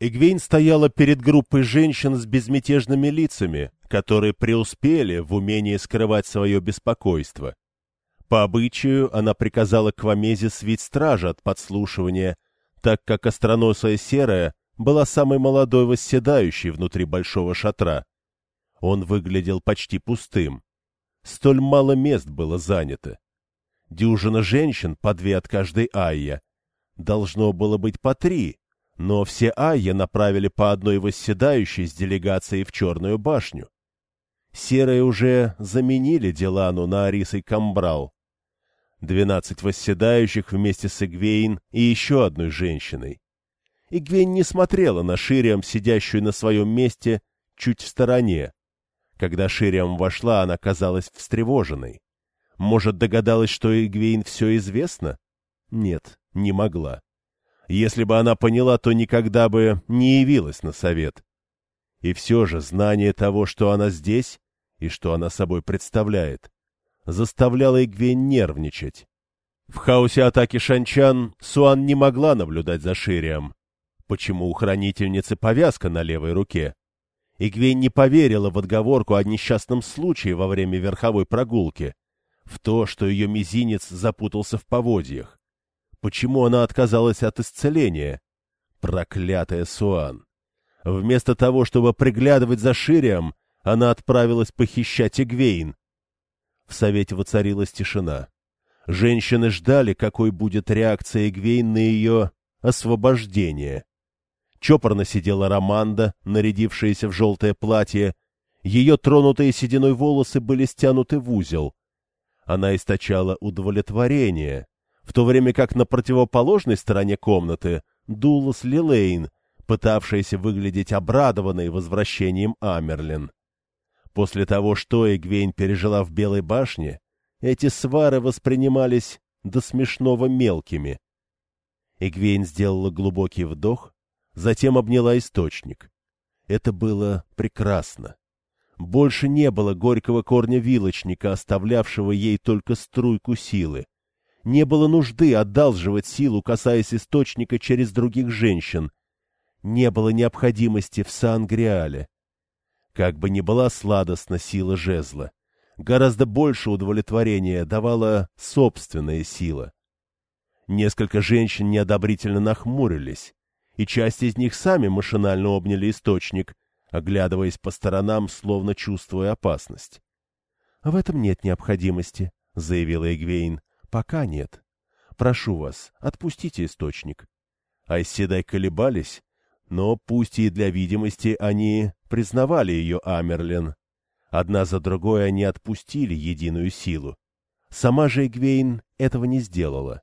Эгвейн стояла перед группой женщин с безмятежными лицами, которые преуспели в умении скрывать свое беспокойство. По обычаю она приказала Квамезе свить стража от подслушивания, так как остроносая серая была самой молодой восседающей внутри большого шатра. Он выглядел почти пустым. Столь мало мест было занято. Дюжина женщин, по две от каждой айя. Должно было быть по три, но все айя направили по одной восседающей с делегацией в Черную башню. Серые уже заменили Делану на Арисой Камбрал. Двенадцать восседающих вместе с Игвейн и еще одной женщиной. Игвейн не смотрела на Шириам, сидящую на своем месте, чуть в стороне. Когда Шириам вошла, она казалась встревоженной. Может, догадалась, что Игвейн все известно? Нет, не могла. Если бы она поняла, то никогда бы не явилась на совет. И все же знание того, что она здесь и что она собой представляет, заставляло Игвейн нервничать. В хаосе атаки Шанчан Суан не могла наблюдать за Шириам. Почему у хранительницы повязка на левой руке? Игвейн не поверила в отговорку о несчастном случае во время верховой прогулки, в то, что ее мизинец запутался в поводьях. Почему она отказалась от исцеления? Проклятая Суан! Вместо того, чтобы приглядывать за Ширием, она отправилась похищать Игвейн. В совете воцарилась тишина. Женщины ждали, какой будет реакция Игвейн на ее освобождение. Чопорно сидела Романда, нарядившаяся в желтое платье. Ее тронутые сединой волосы были стянуты в узел. Она источала удовлетворение, в то время как на противоположной стороне комнаты дулась Лилейн, пытавшаяся выглядеть обрадованной возвращением Амерлин. После того, что Эгвейн пережила в Белой башне, эти свары воспринимались до смешного мелкими. Эгвейн сделала глубокий вдох, затем обняла источник. Это было прекрасно. Больше не было горького корня вилочника, оставлявшего ей только струйку силы. Не было нужды одалживать силу, касаясь источника через других женщин. Не было необходимости в Сан-Гриале. Как бы ни была сладостна сила жезла, гораздо больше удовлетворения давала собственная сила. Несколько женщин неодобрительно нахмурились и часть из них сами машинально обняли источник, оглядываясь по сторонам, словно чувствуя опасность. — В этом нет необходимости, — заявила Эгвейн. — Пока нет. Прошу вас, отпустите источник. Айседай колебались, но, пусть и для видимости, они признавали ее Амерлин. Одна за другой они отпустили единую силу. Сама же Эгвейн этого не сделала.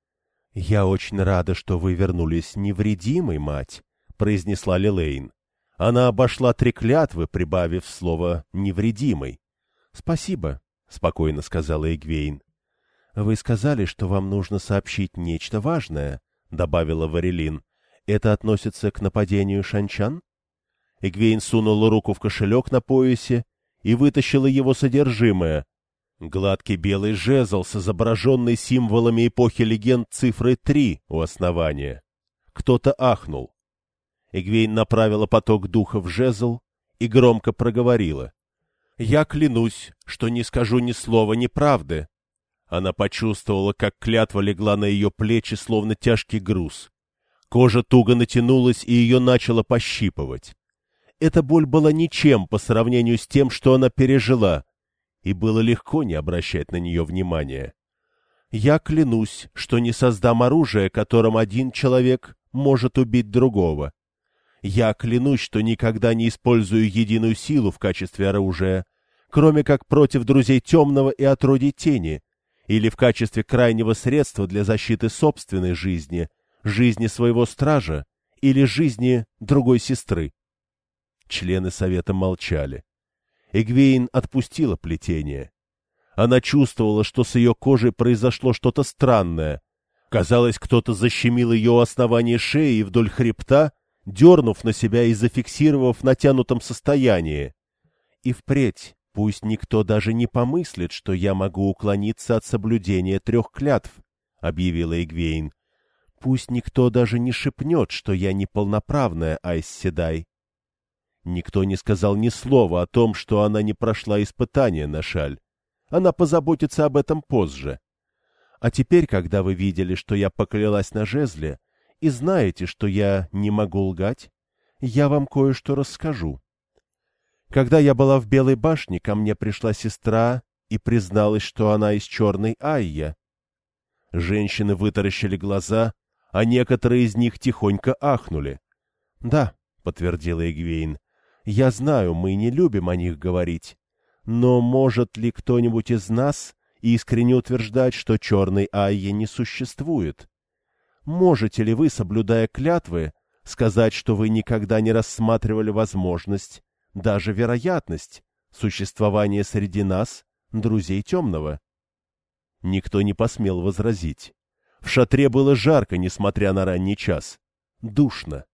— Я очень рада, что вы вернулись невредимой, мать, — произнесла Лилейн. Она обошла три клятвы, прибавив слово «невредимой». — Спасибо, — спокойно сказала Эгвейн. — Вы сказали, что вам нужно сообщить нечто важное, — добавила Варелин. — Это относится к нападению шанчан? Эгвейн сунула руку в кошелек на поясе и вытащила его содержимое, Гладкий белый жезл с изображенной символами эпохи легенд цифрой три у основания. Кто-то ахнул. Эгвейн направила поток духа в жезл и громко проговорила. — Я клянусь, что не скажу ни слова неправды. Она почувствовала, как клятва легла на ее плечи, словно тяжкий груз. Кожа туго натянулась, и ее начало пощипывать. Эта боль была ничем по сравнению с тем, что она пережила — и было легко не обращать на нее внимания. Я клянусь, что не создам оружие, которым один человек может убить другого. Я клянусь, что никогда не использую единую силу в качестве оружия, кроме как против друзей темного и отродий тени, или в качестве крайнего средства для защиты собственной жизни, жизни своего стража или жизни другой сестры. Члены совета молчали. Эгвейн отпустила плетение. Она чувствовала, что с ее кожей произошло что-то странное. Казалось, кто-то защемил ее у основания шеи и вдоль хребта, дернув на себя и зафиксировав в натянутом состоянии. И впредь пусть никто даже не помыслит, что я могу уклониться от соблюдения трех клятв, — объявила Эгвейн. Пусть никто даже не шепнет, что я неполноправная Айс Седай. Никто не сказал ни слова о том, что она не прошла испытание на шаль. Она позаботится об этом позже. А теперь, когда вы видели, что я поклялась на жезле, и знаете, что я не могу лгать, я вам кое-что расскажу. Когда я была в Белой башне, ко мне пришла сестра и призналась, что она из черной Айя. Женщины вытаращили глаза, а некоторые из них тихонько ахнули. — Да, — подтвердила Эгвейн, — я знаю, мы не любим о них говорить. Но может ли кто-нибудь из нас искренне утверждать, что черной Айе не существует? Можете ли вы, соблюдая клятвы, сказать, что вы никогда не рассматривали возможность, даже вероятность, существования среди нас, друзей темного? Никто не посмел возразить. В шатре было жарко, несмотря на ранний час. Душно.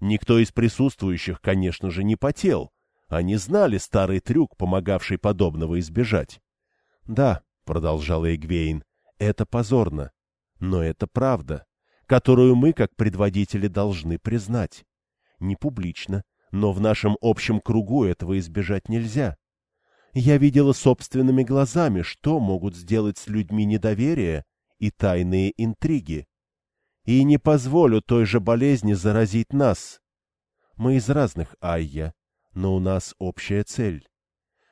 Никто из присутствующих, конечно же, не потел. Они знали старый трюк, помогавший подобного избежать. — Да, — продолжала Эгвейн, — это позорно. Но это правда, которую мы, как предводители, должны признать. Не публично, но в нашем общем кругу этого избежать нельзя. Я видела собственными глазами, что могут сделать с людьми недоверие и тайные интриги. И не позволю той же болезни заразить нас. Мы из разных Айя, но у нас общая цель.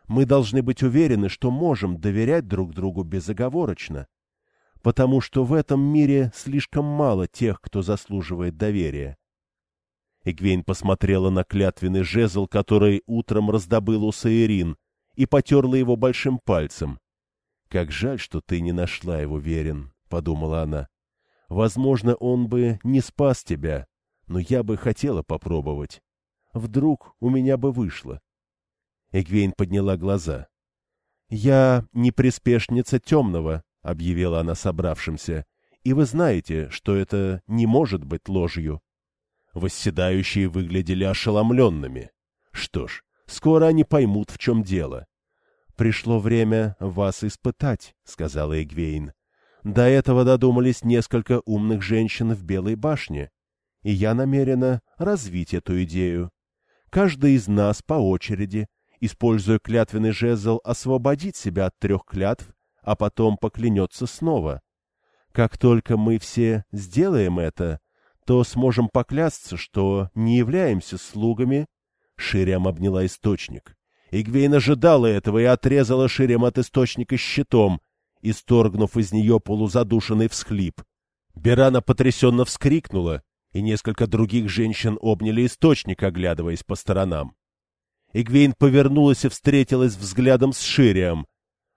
Мы должны быть уверены, что можем доверять друг другу безоговорочно, потому что в этом мире слишком мало тех, кто заслуживает доверия. Эгвейн посмотрела на клятвенный жезл, который утром раздобыл у Саирин, и потерла его большим пальцем. «Как жаль, что ты не нашла его, Верен подумала она. Возможно, он бы не спас тебя, но я бы хотела попробовать. Вдруг у меня бы вышло. Эгвейн подняла глаза. «Я не приспешница темного», — объявила она собравшимся, «и вы знаете, что это не может быть ложью». Восседающие выглядели ошеломленными. Что ж, скоро они поймут, в чем дело. «Пришло время вас испытать», — сказала Эгвейн. До этого додумались несколько умных женщин в Белой башне, и я намерена развить эту идею. Каждый из нас по очереди, используя клятвенный жезл, освободит себя от трех клятв, а потом поклянется снова. Как только мы все сделаем это, то сможем поклясться, что не являемся слугами. Ширям обняла источник. Игвейн ожидала этого и отрезала Ширям от источника щитом, исторгнув из нее полузадушенный всхлип. Берана потрясенно вскрикнула, и несколько других женщин обняли источник, оглядываясь по сторонам. Игвейн повернулась и встретилась взглядом с Ширием.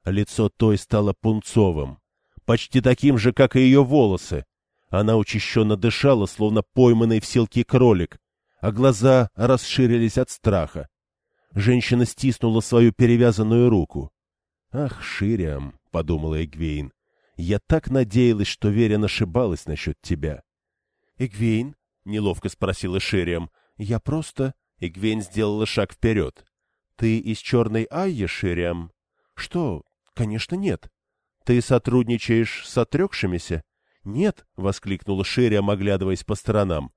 Лицо той стало пунцовым, почти таким же, как и ее волосы. Она учащенно дышала, словно пойманный в селке кролик, а глаза расширились от страха. Женщина стиснула свою перевязанную руку. «Ах, Шириам!» — подумала Эгвейн. «Я так надеялась, что Верин ошибалась насчет тебя». «Эгвейн?» — неловко спросила Шириам. «Я просто...» — Эгвейн сделала шаг вперед. «Ты из черной Айи, Шириам?» «Что? Конечно, нет. Ты сотрудничаешь с отрекшимися?» «Нет», — воскликнула Шириам, оглядываясь по сторонам.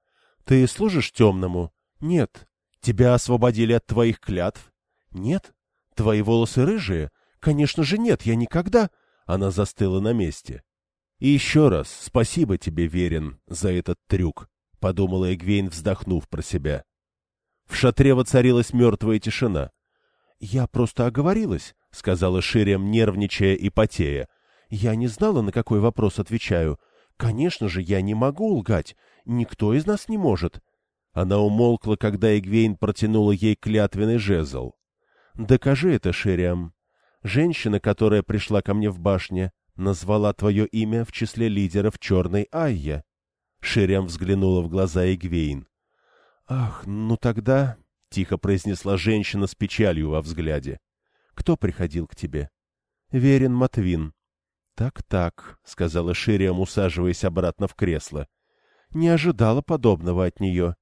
«Ты служишь темному?» «Нет». «Тебя освободили от твоих клятв?» «Нет». «Твои волосы рыжие?» Конечно же нет, я никогда... Она застыла на месте. И еще раз спасибо тебе, Верин, за этот трюк, — подумала Эгвейн, вздохнув про себя. В шатре воцарилась мертвая тишина. — Я просто оговорилась, — сказала Ширем, нервничая и потея. — Я не знала, на какой вопрос отвечаю. Конечно же, я не могу лгать. Никто из нас не может. Она умолкла, когда Эгвейн протянула ей клятвенный жезл. — Докажи это, Шириам, Женщина, которая пришла ко мне в башне, назвала твое имя в числе лидеров черной Айя. Ширям взглянула в глаза Игвейн. — Ах, ну тогда... — тихо произнесла женщина с печалью во взгляде. — Кто приходил к тебе? — Верин Матвин. Так — сказала Шириам, усаживаясь обратно в кресло. — Не ожидала подобного от нее.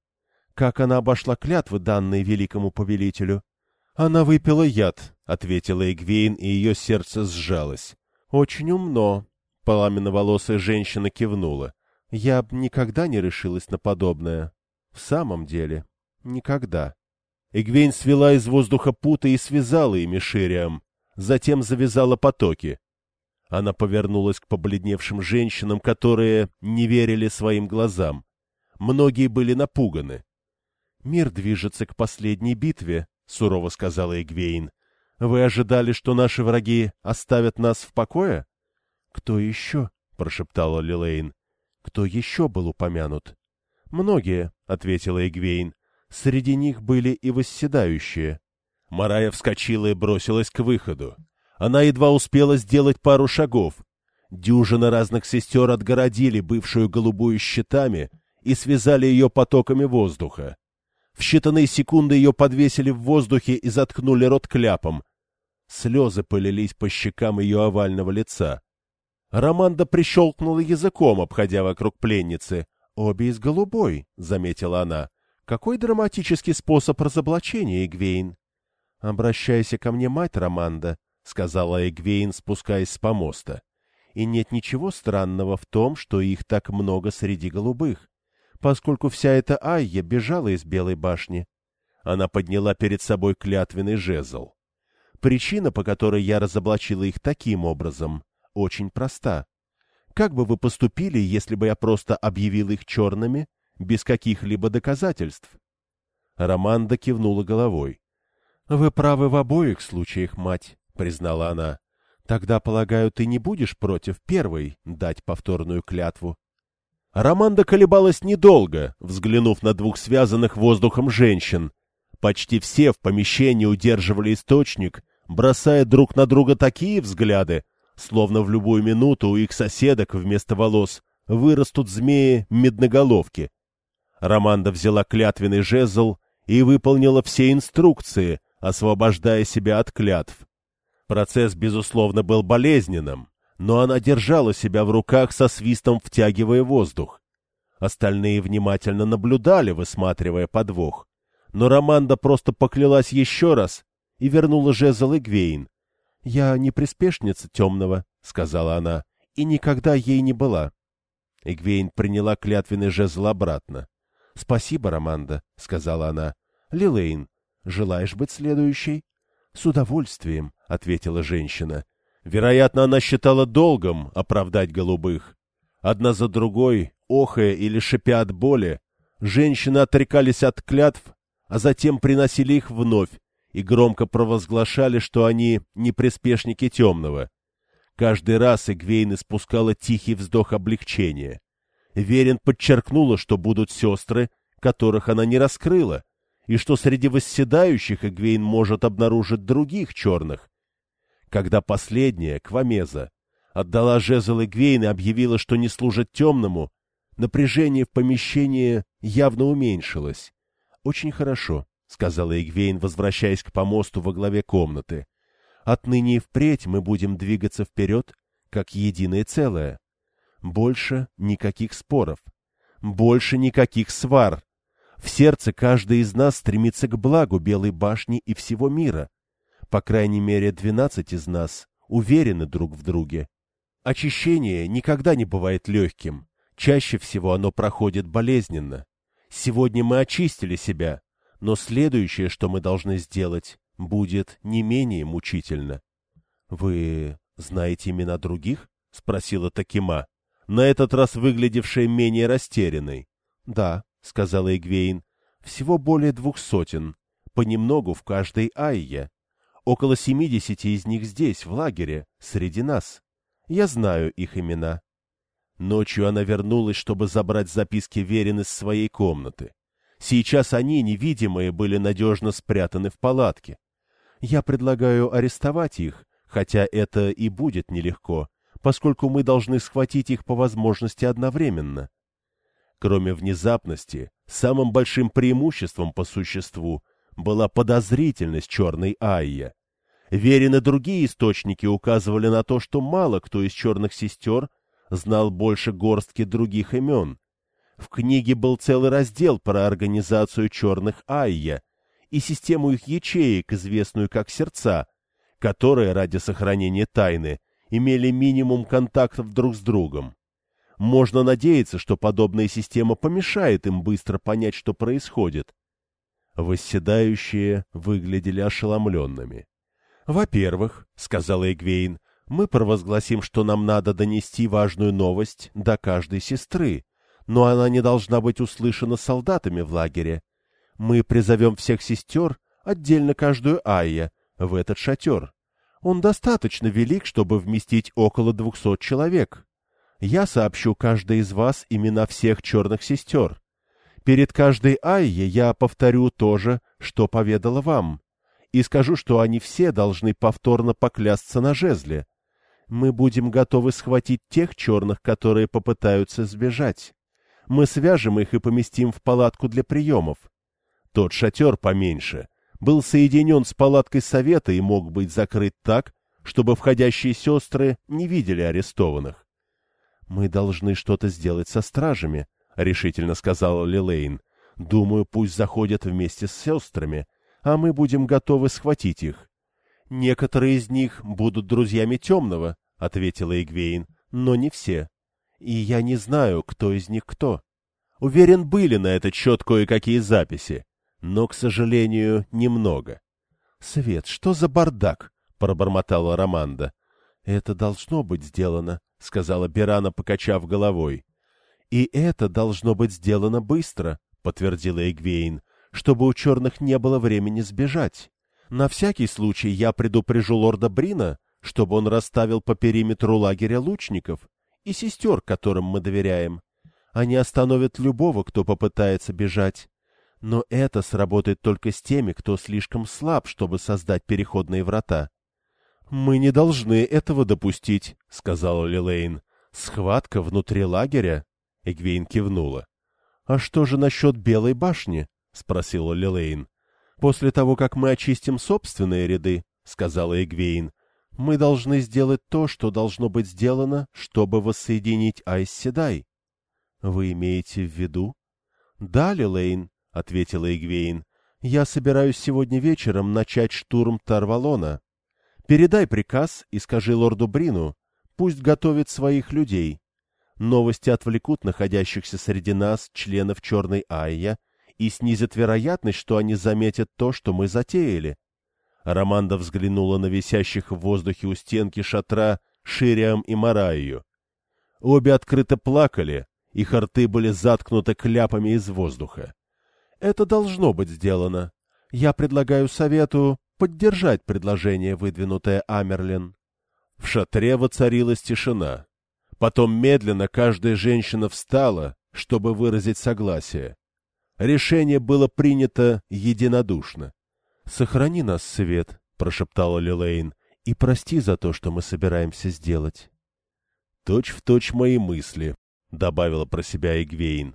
Как она обошла клятвы, данные великому повелителю? —— Она выпила яд, — ответила Эгвейн, и ее сердце сжалось. — Очень умно. Пламенно-волосая женщина кивнула. Я б никогда не решилась на подобное. В самом деле, никогда. Эгвейн свела из воздуха путы и связала ими Шириам, затем завязала потоки. Она повернулась к побледневшим женщинам, которые не верили своим глазам. Многие были напуганы. «Мир движется к последней битве», — сурово сказала Эгвейн. «Вы ожидали, что наши враги оставят нас в покое?» «Кто еще?» — прошептала Лилейн. «Кто еще был упомянут?» «Многие», — ответила Эгвейн. «Среди них были и восседающие». Марая вскочила и бросилась к выходу. Она едва успела сделать пару шагов. Дюжина разных сестер отгородили бывшую голубую щитами и связали ее потоками воздуха. В считанные секунды ее подвесили в воздухе и заткнули рот кляпом. Слезы полились по щекам ее овального лица. Романда прищелкнула языком, обходя вокруг пленницы. «Обе из голубой», — заметила она. «Какой драматический способ разоблачения, Игвейн?» «Обращайся ко мне, мать Романда», — сказала Эгвейн, спускаясь с помоста. «И нет ничего странного в том, что их так много среди голубых поскольку вся эта Айя бежала из Белой башни. Она подняла перед собой клятвенный жезл. Причина, по которой я разоблачила их таким образом, очень проста. Как бы вы поступили, если бы я просто объявил их черными, без каких-либо доказательств? Романда кивнула головой. — Вы правы в обоих случаях, мать, — признала она. — Тогда, полагаю, ты не будешь против первой дать повторную клятву? Романда колебалась недолго, взглянув на двух связанных воздухом женщин. Почти все в помещении удерживали источник, бросая друг на друга такие взгляды, словно в любую минуту у их соседок вместо волос вырастут змеи-медноголовки. Романда взяла клятвенный жезл и выполнила все инструкции, освобождая себя от клятв. Процесс, безусловно, был болезненным, но она держала себя в руках со свистом, втягивая воздух. Остальные внимательно наблюдали, высматривая подвох. Но Романда просто поклялась еще раз и вернула жезл Игвейн. — Я не приспешница темного, — сказала она, — и никогда ей не была. Игвейн приняла клятвенный жезл обратно. — Спасибо, Романда, — сказала она. — Лилейн, желаешь быть следующей? — С удовольствием, — ответила женщина. Вероятно, она считала долгом оправдать голубых. Одна за другой, охая или шипя от боли, женщины отрекались от клятв, а затем приносили их вновь и громко провозглашали, что они не приспешники темного. Каждый раз Игвейн испускала тихий вздох облегчения. Верин подчеркнула, что будут сестры, которых она не раскрыла, и что среди восседающих Игвейн может обнаружить других черных, когда последняя, Квамеза, отдала жезл Игвейн и объявила, что не служит темному, напряжение в помещении явно уменьшилось. — Очень хорошо, — сказала Игвейн, возвращаясь к помосту во главе комнаты. — Отныне и впредь мы будем двигаться вперед, как единое целое. Больше никаких споров. Больше никаких свар. В сердце каждый из нас стремится к благу Белой башни и всего мира. По крайней мере, двенадцать из нас уверены друг в друге. Очищение никогда не бывает легким. Чаще всего оно проходит болезненно. Сегодня мы очистили себя, но следующее, что мы должны сделать, будет не менее мучительно. — Вы знаете имена других? — спросила Такима, на этот раз выглядевшая менее растерянной. — Да, — сказала Игвейн, — всего более двух сотен, понемногу в каждой айе. Около семидесяти из них здесь, в лагере, среди нас. Я знаю их имена. Ночью она вернулась, чтобы забрать записки Верин из своей комнаты. Сейчас они, невидимые, были надежно спрятаны в палатке. Я предлагаю арестовать их, хотя это и будет нелегко, поскольку мы должны схватить их по возможности одновременно. Кроме внезапности, самым большим преимуществом по существу была подозрительность черной Айя. Верен и другие источники указывали на то, что мало кто из черных сестер знал больше горстки других имен. В книге был целый раздел про организацию черных Айя и систему их ячеек, известную как сердца, которые ради сохранения тайны имели минимум контактов друг с другом. Можно надеяться, что подобная система помешает им быстро понять, что происходит. Восседающие выглядели ошеломленными. «Во-первых, — сказала Эгвейн, — мы провозгласим, что нам надо донести важную новость до каждой сестры, но она не должна быть услышана солдатами в лагере. Мы призовем всех сестер, отдельно каждую Айя, в этот шатер. Он достаточно велик, чтобы вместить около двухсот человек. Я сообщу каждой из вас имена всех черных сестер. Перед каждой Айе я повторю то же, что поведала вам, и скажу, что они все должны повторно поклясться на жезле. Мы будем готовы схватить тех черных, которые попытаются сбежать. Мы свяжем их и поместим в палатку для приемов. Тот шатер поменьше был соединен с палаткой совета и мог быть закрыт так, чтобы входящие сестры не видели арестованных. — Мы должны что-то сделать со стражами, — решительно сказала Лилейн. — Думаю, пусть заходят вместе с сестрами, а мы будем готовы схватить их. — Некоторые из них будут друзьями темного, — ответила Игвейн, — но не все. И я не знаю, кто из них кто. Уверен, были на этот счет кое-какие записи, но, к сожалению, немного. — Свет, что за бардак? — пробормотала Романда. — Это должно быть сделано, — сказала Бирана, покачав головой. — И это должно быть сделано быстро, — подтвердила Эгвейн, — чтобы у черных не было времени сбежать. На всякий случай я предупрежу лорда Брина, чтобы он расставил по периметру лагеря лучников и сестер, которым мы доверяем. Они остановят любого, кто попытается бежать. Но это сработает только с теми, кто слишком слаб, чтобы создать переходные врата. — Мы не должны этого допустить, — сказала Лилейн. — Схватка внутри лагеря? Эгвейн кивнула. — А что же насчет Белой башни? — спросила Лилейн. — После того, как мы очистим собственные ряды, — сказала Эгвейн, — мы должны сделать то, что должно быть сделано, чтобы воссоединить Айс-Седай. — Вы имеете в виду? — Да, Лилейн, — ответила Игвейн. — Я собираюсь сегодня вечером начать штурм Тарвалона. Передай приказ и скажи лорду Брину, пусть готовит своих людей. Новости отвлекут находящихся среди нас членов Черной Айя и снизят вероятность, что они заметят то, что мы затеяли. Романда взглянула на висящих в воздухе у стенки шатра Шириам и Мараю. Обе открыто плакали, их рты были заткнуты кляпами из воздуха. Это должно быть сделано. Я предлагаю совету поддержать предложение, выдвинутое Амерлин. В шатре воцарилась тишина. Потом медленно каждая женщина встала, чтобы выразить согласие. Решение было принято единодушно. — Сохрани нас, Свет, — прошептала Лилейн, — и прости за то, что мы собираемся сделать. — Точь в точь мои мысли, — добавила про себя Игвейн.